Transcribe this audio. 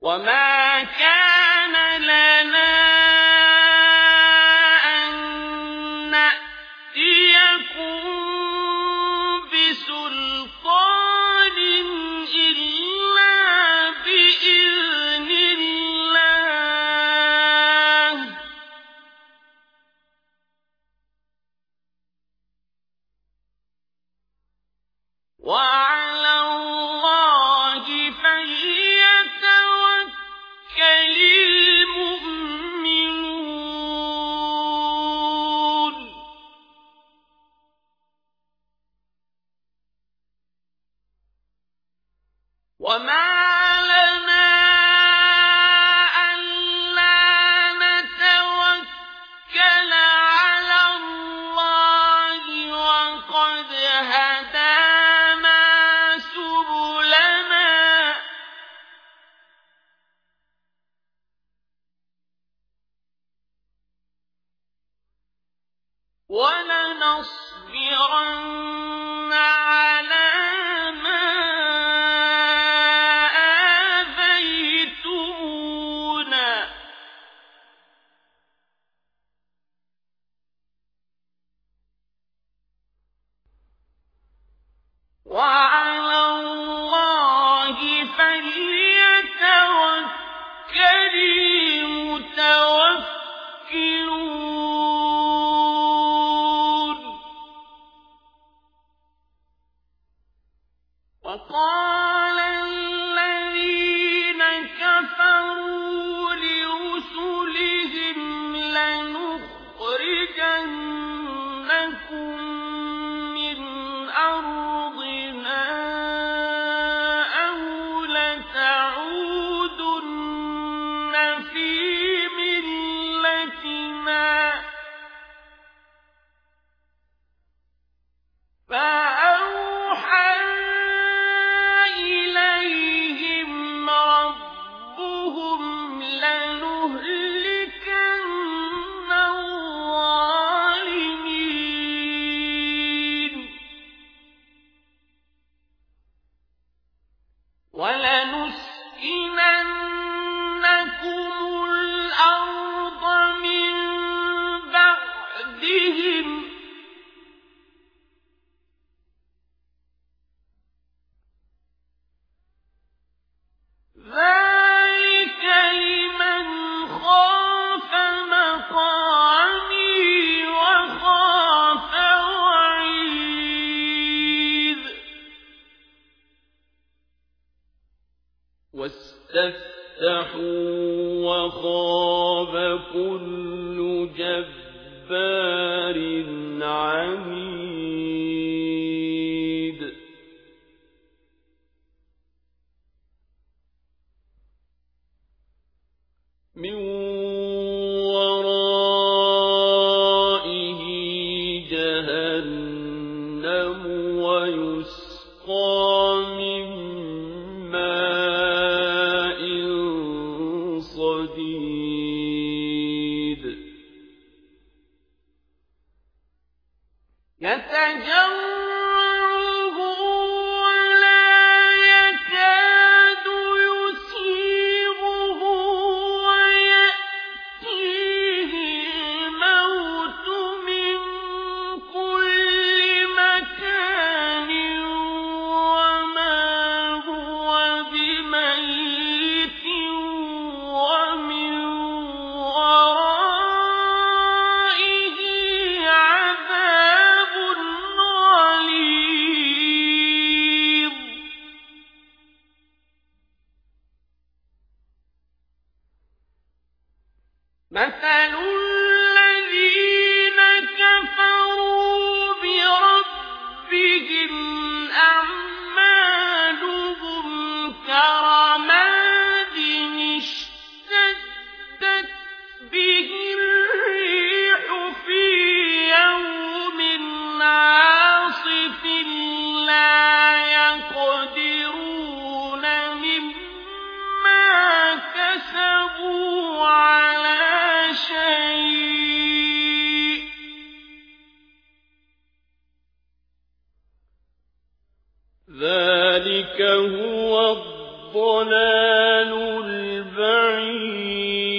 وما كان لنا أن نأتيكم بسلطان إلا بإذن الله وعلى وما لنا ألا نتوكل على الله وقد هدانا سبلنا ولنصبرن واستفتحوا وخاب كل جبار عنيد. من صديد يتجرعه والضلال البعيد.